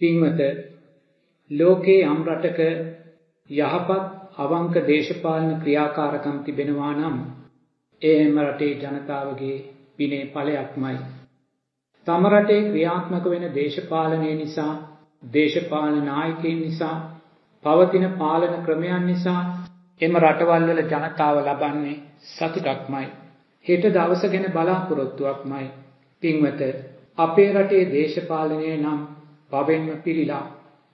පින්වත ලෝකේ යම් රටක යහපත් අවංක දේශපාලන ක්‍රියාකාරකම් තිබෙනවා නම් ඒ එම රටේ ජනතාවගේ පිනේ ඵලයක්මයි. තම රටේ ක්‍රියාත්මක වෙන දේශපාලනය නිසා, දේශපාලන නායකයින් නිසා, පවතින පාලන ක්‍රමයන් නිසා එම රටවල් වල ජනතාව ලබන්නේ සතුටක්මයි. හෙට දවස ගැන බලාපොරොත්තුවක්මයි. පින්වත අපේ රටේ දේශපාලනය නම් පවෙන්ම පිළිලා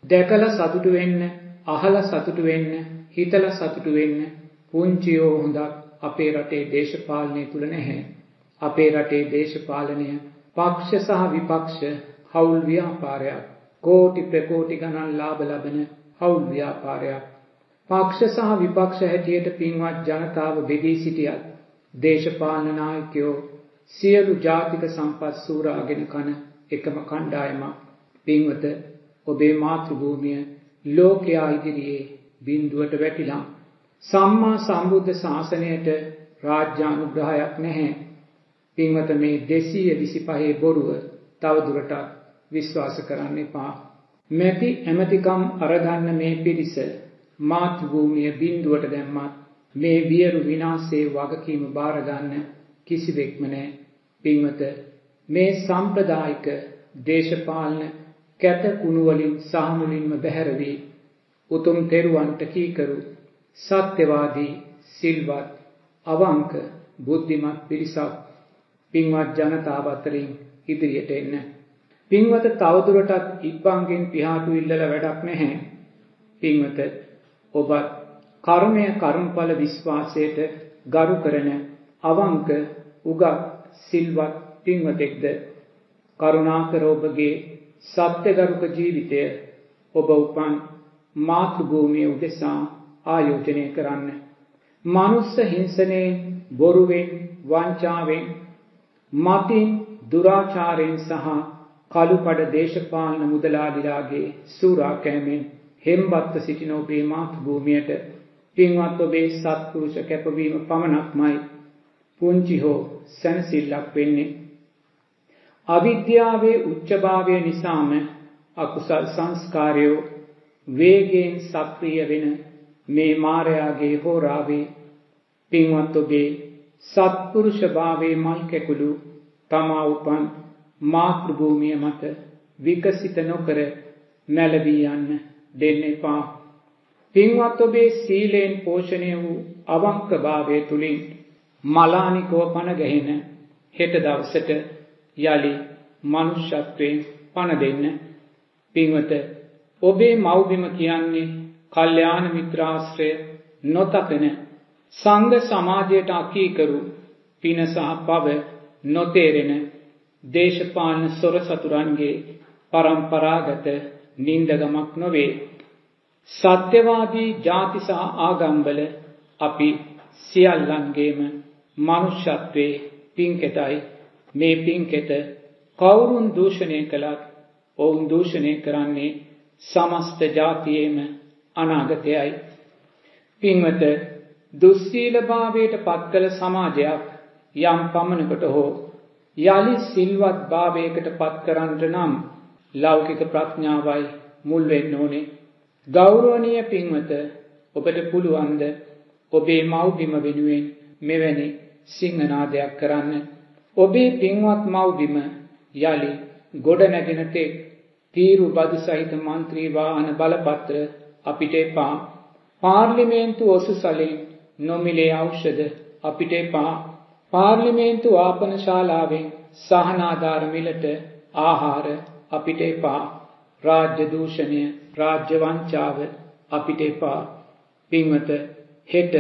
දැකලා සතුටු වෙන්න, අහලා සතුටු වෙන්න, හිතලා සතුටු වෙන්න පුංචියෝ හොඳක් අපේ රටේ දේශපාලනය තුල නැහැ. අපේ රටේ දේශපාලනය පක්ෂ සහ විපක්ෂ හවුල් ව්‍යාපාරයක්. කෝටි ප්‍රකෝටි ගණන් ලාභ ලබන හවුල් ව්‍යාපාරයක්. පක්ෂ සහ විපක්ෂ හැටියට පින්වත් ජනතාව බෙදී සිටියත් දේශපාලන නායකයෝ සියලු ජාතික සම්පත් සූරාගෙන කන එකම කණ්ඩායමක්. පින්වත ඔබේ මාතෘභූමිය ලෝකයා ඉදිරියේ බිඳුවට වැටිලා සම්මා සම්බුද්ධ ශාසනයට රාජ්‍යානුග්‍රහයක් නැහැ. පින්වත මේ 225 බොරුව තවදුරටත් විශ්වාස කරන්න එපා. මැති ඇමතිකම් අරගන්න මේ පිරිස මාතෘභූමිය බිඳුවට දැම්මත් මේ වියරු විනාශයේ වගකීම බාර ගන්න කිසිවෙක්ම නැහැ. පින්වත මේ සම්ප්‍රදායික දේශපාලන කැත කුණු වලින් සාමුලින්ම බැහැර වී උතුම් තෙරුවන්ට කීකරු සත්‍යවාදී සිල්වත් අවංක බුද්ධිමත් පිරිසක් පින්වත් ජනතාව අතරින් ඉදිරියට එන්න. පින්වත තවදුරටත් ඉබ්බන්ගෙන් පිහාටු ඉල්ලල වැඩක් නැහැ. පින්වත ඔබත් කර්මය කර්මඵල විශ්වාසයට ගරු කරන අවංක උගත් සිල්වත් පින්වතෙක්ද කරුණාකර ඔබගේ සත්‍යගරුක ජීවිතය ඔබ උපන් මාතෘභූමිය උදෙසා ආයෝජනය කරන්න. මනුස්ස හිංසනයෙන් බොරුවෙන් වංචාවෙන් මතින් දුරාචාරයෙන් සහ කළුපඩ දේශපාලන මුදලාලිලාගේ සූරාකෑමෙන් හෙම්බත්ව සිටින ඔබේ මාතෘභූමියට පින්වත් ඔබේ සත්පුරුෂ කැපවීම පමණක්මයි පුංචි හෝ සැනසිල්ලක් වෙන්නේ. අවිද්‍යාවේ උච්චභාවය නිසාම අකුසල් සංස්කාරයෝ වේගයෙන් සක්‍රිය වෙන මේ මාරයාගේ හෝරාවේ පින්වත් ඔබේ සත්පුරුෂ භාවයේ මල් කැකුළු තමා උපන් මාතෘභූමිය මත විකසිත නොකර නැලවී යන්න දෙන්න එපා. පින්වත් ඔබේ සීලයෙන් පෝෂණය වූ අවංක භාවය තුලින් මලානිකව පණ ගැහෙන හෙට දවසට යලි මනුෂ්‍යත්වයෙන් පණ දෙන්න පින්වත ඔබේ මව්බිම කියන්නේ කල්යාණ මිත්‍රාශ්‍රය නොතකන සංඝ සමාජයට අකීකරු පින සහ පව නොතේරෙන දේශපාලන සොර සතුරන්ගේ පරම්පරාගත නින්දගමක් නොවේ. සත්‍යවාදී ජාති සහ ආගම්වල අපි සියල්ලන්ගේම මනුෂ්‍යත්වයේ පින්කෙතයි මේ පින්කෙත කවුරුන් දූෂණය කළත් ඔවුන් දූෂණය කරන්නේ සමස්ත ජාතියේම අනාගතයයි. පින්වත දුස්සීලභාවයට පත් කළ සමාජයක් යම් පමණකට හෝ යළි සිල්වත් භාවයකට පත් කරන්නට නම් ලෞකික ප්‍රඥාවයි මුල් වෙන්න ඕනේ. ගෞරවනීය පින්වත ඔබට පුළුවන්ද ඔබේ මව්බිම වෙනුවෙන් මෙවැනි සිංහනාදයක් කරන්න. ඔබේ පින්වත් මව්බිම යළි ගොඩ නැගෙන තෙක් තීරු බදු සහිත මන්ත්‍රී වාහන බලපත්‍ර අපිට එපා. පාර්ලිමේන්තු ඔසුසලින් නොමිලේ ඖෂධ අපිට එපා. පාර්ලිමේන්තු ආපන ශාලාවෙන් සහනාධාර මිලට ආහාර අපිට එපා. රාජ්‍ය දූෂණය, රාජ්‍ය වංචාව අපිට එපා. පින්වත හෙට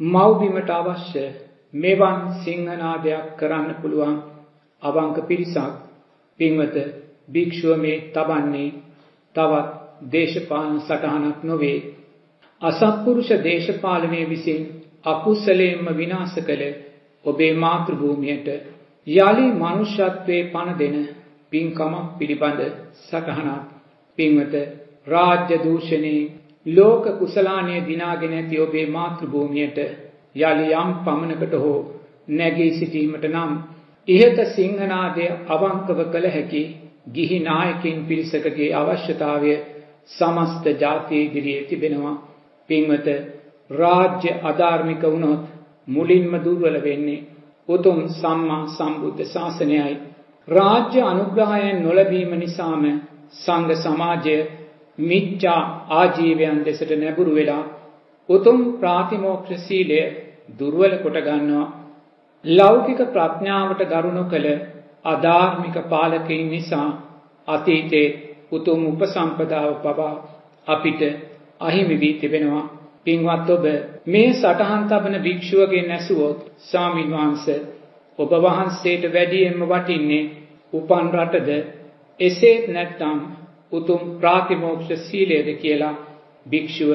මව්බිමට අවශ්‍ය මෙවන් සිංහනාදයක් කරන්න පුළුවන් අවංක පිරිසක් පින්වත භික්ෂුව මේ තබන්නේ තවත් දේශපාලන සටහනක් නොවේ. අසත්පුරුෂ දේශපාලනය විසින් අකුසලයෙන්ම විනාශ කළ ඔබේ මාතෘභූමියට යළි මනුෂ්‍යත්වයේ පණ දෙන පින්කමක් පිළිබඳ සටහනක් පින්වත රාජ්‍ය දූෂණේ ලෝක කුසලානය දිනාගෙන ඇති ඔබේ මාතෘභූමියට යළි යම් පමණකට හෝ නැගී සිටීමට නම් ඉහත සිංහනාදය අවංකව කළ හැකි ගිහි නායකින් පිරිසකගේ අවශ්‍යතාවය සමස්ත ජාතිය ඉදිරියේ තිබෙනවා. පින්වත රාජ්‍ය අධාර්මික වුණොත් මුලින්ම දුර්වල වෙන්නේ උතුම් සම්මා සම්බුද්ධ ශාසනයයි. රාජ්‍ය අනුග්‍රහයෙන් නොලැබීම නිසාම සංඝ සමාජය මිච්ඡා ආජීවයන් දෙසට නැඹුරු වෙලා උතුම් ප්‍රාතිමෝක්ෂ සීලය දුර්වල කොට ගන්නවා. ලෞකික ප්‍රඥාවට ගරුණු කළ අධාර්මික පාලකයින් නිසා අතීතයේ උතුම් උපසම්පදාව පවා අපිට අහිමි වී තිබෙනවා. පින්වත් ඔබ මේ සටහන් තබන භික්ෂුවගෙන් ඇසුවොත් ස්වාමීන් වහන්සේ ඔබ වහන්සේට වැඩියෙන්ම වටින්නේ උපන් රටද එසේත් නැත්නම් උතුම් ප්‍රාතිමෝක්ෂ සීලයද කියලා භික්ෂුව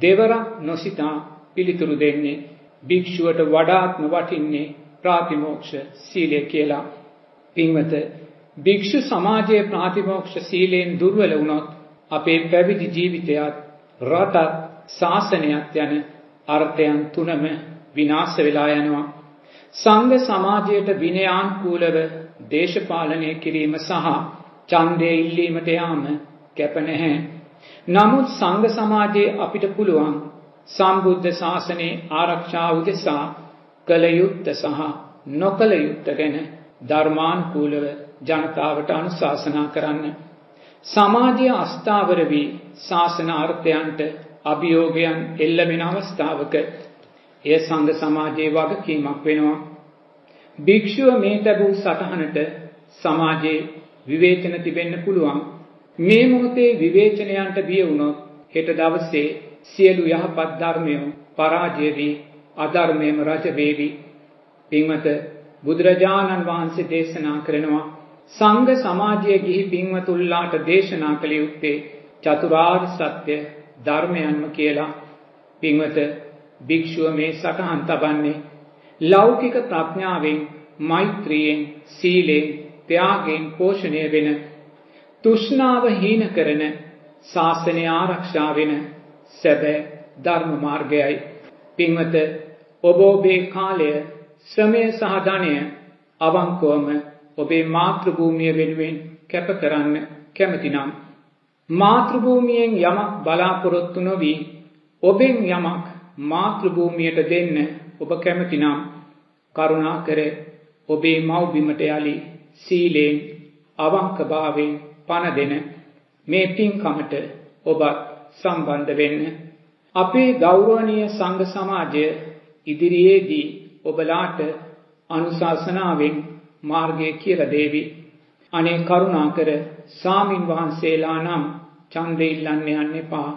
දෙවරක් නොසිතා පිළිතුරු දෙන්නේ භික්ෂුවට වඩාත්ම වටින්නේ ප්‍රාතිමෝක්ෂ සීලය කියලා පින්වත භික්ෂු සමාජයේ ප්‍රාතිමෝක්ෂ සීලයෙන් දුර්වල වුණොත් අපේ පැවිදි ජීවිතයත් රටත් ශාසනයත් යන අර්ථයන් තුනම විනාශ වෙලා යනවා සංඝ සමාජයට විනයානුකූලව දේශපාලනය කිරීම සහ ඡන්දය ඉල්ලීමට යාම කැප නැහැ. නමුත් සංඝ සමාජයේ අපිට පුළුවන් සම්බුද්ධ ශාසනයේ ආරක්ෂාව උදෙසා කළ යුත්ත සහ නොකළ යුත්ත ගැන ධර්මානුකූලව ජනතාවට අනුශාසනා කරන්න. සමාජය අස්ථාවර වී ශාසන අර්ථයන්ට අභියෝගයන් එල්ල වෙන අවස්ථාවක එය සංඝ සමාජයේ වගකීමක් වෙනවා. භික්ෂුව මේ ලැබූ සටහනට සමාජයේ විවේචන තිබෙන්න පුළුවන්. මේ මොහොතේ විවේචනයන්ට බිය වුණොත් හෙට දවසේ සියලු යහපත් ධර්මය පරාජය වී අධර්මයම රජ වේවි. පින්වත බුදුරජාණන් වහන්සේ දේශනා කරනවා සංඝ සමාජයේ ගිහි පින්වතුල්ලාට දේශනා කළ යුත්තේ චතුරාර්ය සත්‍ය ධර්මයන්ම කියලා. පින්වත භික්ෂුව මේ සටහන් තබන්නේ ලෞකික ප්‍රඥාවෙන් මෛත්‍රියෙන් සීලෙන් ත්‍යාගයෙන් පෝෂණය වෙන තුෂ්ණාව හීන කරන ශාසනය ආරක්ෂා වෙන සැබෑ ධර්ම මාර්ගයයි. පින්වත ඔබ ඔබේ කාලය ශ්‍රමය සහ ධනය අවංකවම ඔබේ මාතෘභූමිය වෙනුවෙන් කැප කරන්න කැමතිනම් මාතෘභූමියෙන් යමක් බලාපොරොත්තු නොවී ඔබෙන් යමක් මාතෘභූමියට දෙන්න ඔබ කැමතිනම් කරුණාකර ඔබේ මව්බිමට යලි සීලයෙන් අවංකභාවයෙන් පණ දෙන මේ පින්කමට ඔබත් සම්බන්ධ වෙන්න. අපේ ගෞරවනීය සංඝ සමාජය ඉදිරියේදී ඔබලාට අනුශාසනාවෙන් මාර්ගය කියලා දේවි. අනේ කරුණාකර සාමින් වහන්සේලා නම් ඡන්දෙ ඉල්ලන්න යන්න එපා.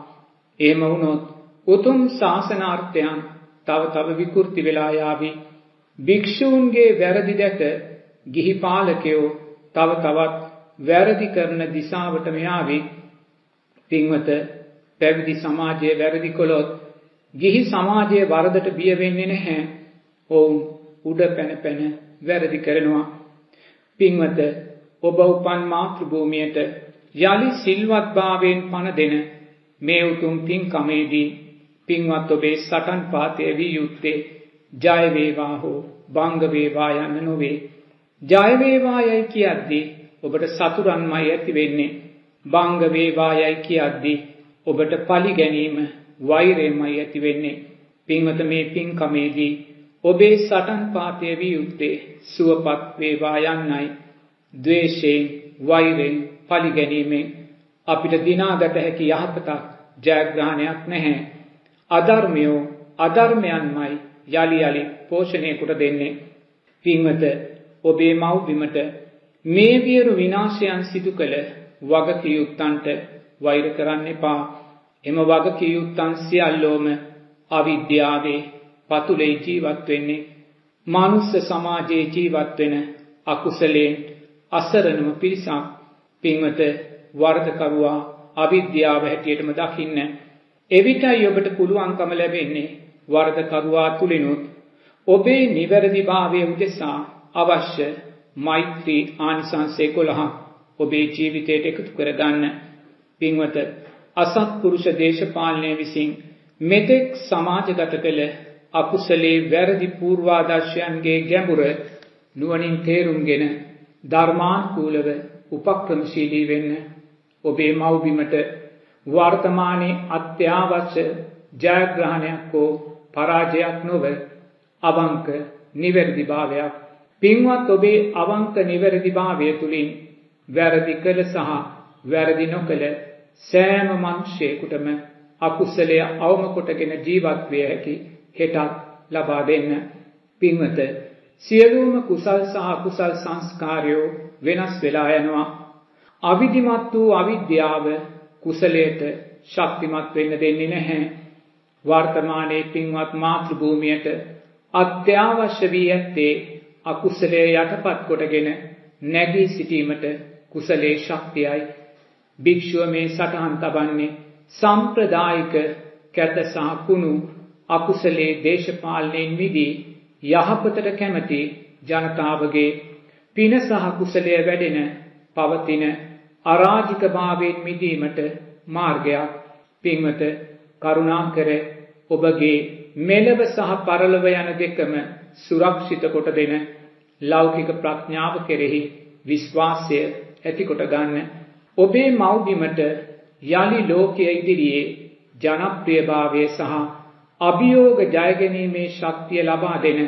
එහෙම වුණොත් උතුම් ශාසනාර්ථයන් තව තව විකෘති වෙලා යාවි. භික්ෂූන්ගේ වැරදි දැක ගිහි පාලකයෝ තව තවත් වැරදි කරන දිශාවටම යාවි. පින්වත පැවිදි සමාජයේ වැරදි කළොත් ගිහි සමාජයේ වරදට බිය වෙන්නේ නැහැ. ඔවුන් උඩ පැන පැන වැරදි කරනවා. පින්වත ඔබ උපන් මාතෘභූමියට යලි සිල්වත්භාවයෙන් පණ දෙන මේ උතුම් පින්කමේදී පින්වත් ඔබේ සටන් පාතය වී යුත්තේ ජය වේවා හෝ භංග වේවා යන්න නොවේ. ජය වේවායයි කියද්දී ඔබට සතුරන්මයි ඇති වෙන්නේ. භංග වේවායයි කියද්දී ඔබට පලි ගැනීම වෛරයමයි ඇති වෙන්නේ. පින්වත මේ පින්කමේදී ඔබේ සටන් පාතය වී යුත්තේ සුවපත් වේවා යන්නයි. ද්වේෂයෙන් වෛරෙන් පලි ගැනීමෙන් අපිට දිනාගත හැකි යහපතක් ජයග්‍රහණයක් නැහැ. අධර්මයෝ අධර්මයන්මයි යළි යළි පෝෂණය කොට දෙන්නේ. පින්වත ඔබේ මව්බිමට මේ වියරු විනාශයන් සිදු කළ වගකියුත්තන්ට වෛර කරන්න එපා. එම වගකියුත්තන් සියල්ලෝම අවිද්‍යාවේ පතුලේ ජීවත් වෙන්නේ. මානුස්ස සමාජයේ ජීවත් වෙන අකුසලයෙන් අසරණම පිරිසක් පින්වත වර්ධකරුවා අවිද්‍යාව හැටියටම දකින්න. එවිටයි ඔබට පුළුවන්කම ලැබෙන්නේ වර්ධකරුවා තුළිනුත් ඔබේ නිවැරදි භාවය උදෙසා අවශ්‍ය මෛත්‍රී ආනිසංසය කොළහක් ඔබේ ජීවිතයට එකතු කරගන්න පින්වත අසත්පුරුෂ දේශපාලනය විසින් මෙතෙක් සමාජගත කළ අකුසලේ වැරදි පූර්වාදර්ශයන්ගේ ගැඹුර නුවනින් තේරුම්ගෙන ධර්මාන්කූලව උපක්‍රමශීලී වෙන්න ඔබේ මව්බිමට වර්තමානයේ අත්‍යවශ්‍ය ජයග්‍රහණයක් හෝ පරාජයක් නොව අවංක නිවැරදිභාවයක් පින්වත් ඔබේ අවංක නිවැරදිභාවය තුළින් වැරදි කළ සහ වැරදි නොකළ සෑම මනුෂ්‍යයෙකුටම අකුසලය අවම කොටගෙන ජීවත් විය හැකි හෙටත් ලබා දෙන්න පින්වත සියලුම කුසල් සහ අකුසල් සංස්කාරයෝ වෙනස් වෙලා යනවා. අවිධිමත් වූ අවිද්‍යාව කුසලයට ශක්තිමත් වෙන්න දෙන්නේ නැහැ. වර්තමානයේ පින්වත් මාතෘ භූමියට අත්‍යවශ්‍ය වී ඇත්තේ අකුසලයේ යටපත් කොටගෙන නැගී සිටීමට කුසලේ ශක්තියයි භික්ෂුව මේ සටහන් තබන්නේ සම්ප්‍රදායික කැත සහ කුණු අකුසලේ දේශපාලනයෙන් මිදී යහපතට කැමති ජනතාවගේ පින සහ කුසලය වැඩෙන පවතින අරාජික භාවයෙන් මිදීමට මාර්ගයක් පින්වත කරුණාකර ඔබගේ මෙලව සහ පරලොව යන දෙකම සුරක්ෂිත කොට දෙන ලෞකික ප්‍රඥාව කෙරෙහි විශ්වාසය ඇති කොට ගන්න. ඔබේ මව්බිමට යලි ලෝකයේ ඉදිරියේ ජනප්‍රියභාවය සහ අභියෝග ජයගැනීමේ ශක්තිය ලබා දෙන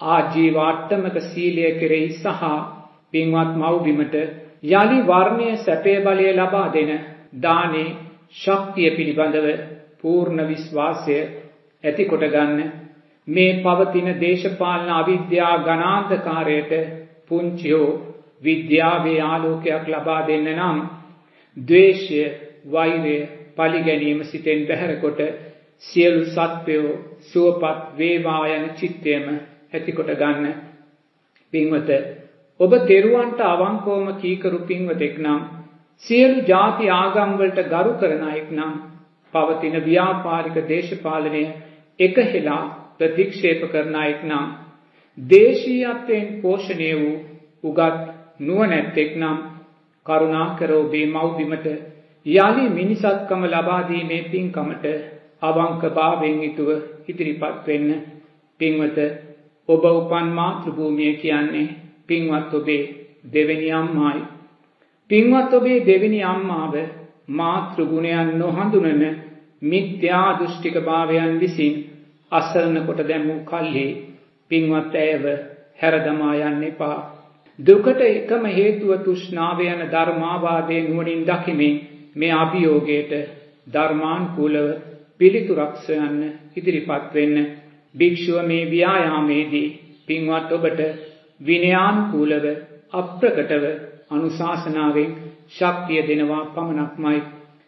ආජීවාට්ටමක සීලය කෙරෙහි සහ පින්වත් මව්බිමට යලි වර්ණය සැපේ බලය ලබා දෙන දානේ ශක්තිය පිළිබඳව පූර්ණ විශ්වාසය ඇති කොට ගන්න. මේ පවතින දේශපාලන අවිද්‍යා ගණාන්තකාරයට පුංචියෝ විද්‍යාවේ ආලෝකයක් ලබා දෙන්න නම් ද්වේෂය වෛරය පලිගැනීම සිතෙන් බැහැරකොට සියලු සත්වයෝ සුවපත් වේවා යන චිත්තයම ඇතිකොට ගන්න. පින්වත ඔබ තෙරුවන්ට අවංකෝම කීකරු පින්වතෙක් නම් සියලු ಜಾති ආගම්වලට ගරු කරන අයෙක් නම් පවතින ව්‍යාපාරික දේශපාලනය එකහෙලා ප්‍රතික්ෂේප කරන අයෙක් නම් දේශීයත්වයෙන් පෝෂණය වූ උගත් නුවණැත්තෙක් නම් කරුණාකර ඔබේ මව්බිමට යලි මිනිසත්කම ලබා දීමේ පින්කමට අවංක භාවයෙන් යුතුව ඉදිරිපත් වෙන්න පින්වත ඔබ උපන් මාතෘ භූමිය කියන්නේ පින්වත් ඔබේ දෙවෙනි අම්මායි. පින්වත් ඔබේ දෙවෙනි අම්මාව මාතෘ ගුණයන් නොහඳුනන මිත්‍යා දෘෂ්ටික භාවයන් විසින් අසරණ කොට දැමූ කල්හි පින්වත් ඇයව හැරදමා යන්න එපා. දුකට එකම හේතුව තෘෂ්ණාව යන ධර්මාවාදය නුවණින් දකිමින් මේ අභියෝගයට ධර්මානුකූලව පිළිතුරක් සොයන්න ඉදිරිපත් වෙන්න භික්ෂුව මේ ව්‍යායාමේදී පින්වත් ඔබට විනයානුකූලව අප්‍රකටව අනුශාසනාවෙන් ශක්තිය දෙනවා පමණක්මයි.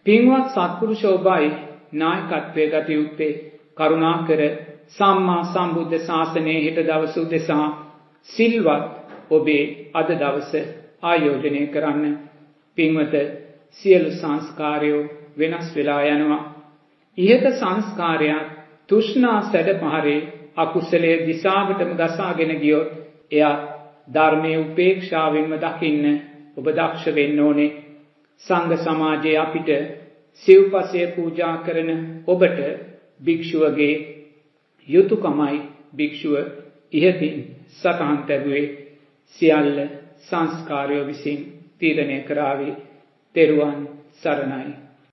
පින්වත් සත්පුරුෂ ඔබයි නායකත්වය ගත යුත්තේ කරුණාකර සම්මා සම්බුද්ධ ශාසනයේ හෙට දවස උදෙසා සිල්වත් ඔබේ අද දවස ආයෝජනය කරන්න. පින්වත සියලු සංස්කාරයෝ වෙනස් වෙලා යනවා. ඉහත සංස්කාරයක් තුෂ්ණා සැඩ පහරේ අකුසලයේ දිශාවටම ගසාගෙන ගියොත් එයා ධර්මයේ උපේක්ෂාවෙන්ම දකින්න ඔබ දක්ෂ වෙන්න ඕනේ. සංඝ සමාජයේ අපිට සිව්පසය පූජා කරන ඔබට භික්ෂුවගේ යුතුයකමයි භික්ෂුව ඉහතින් සටහන් තැබුවේ. සියල්ල සංස්කාරය විසින් තීරණය කරાવી තෙරුවන් සරණයි.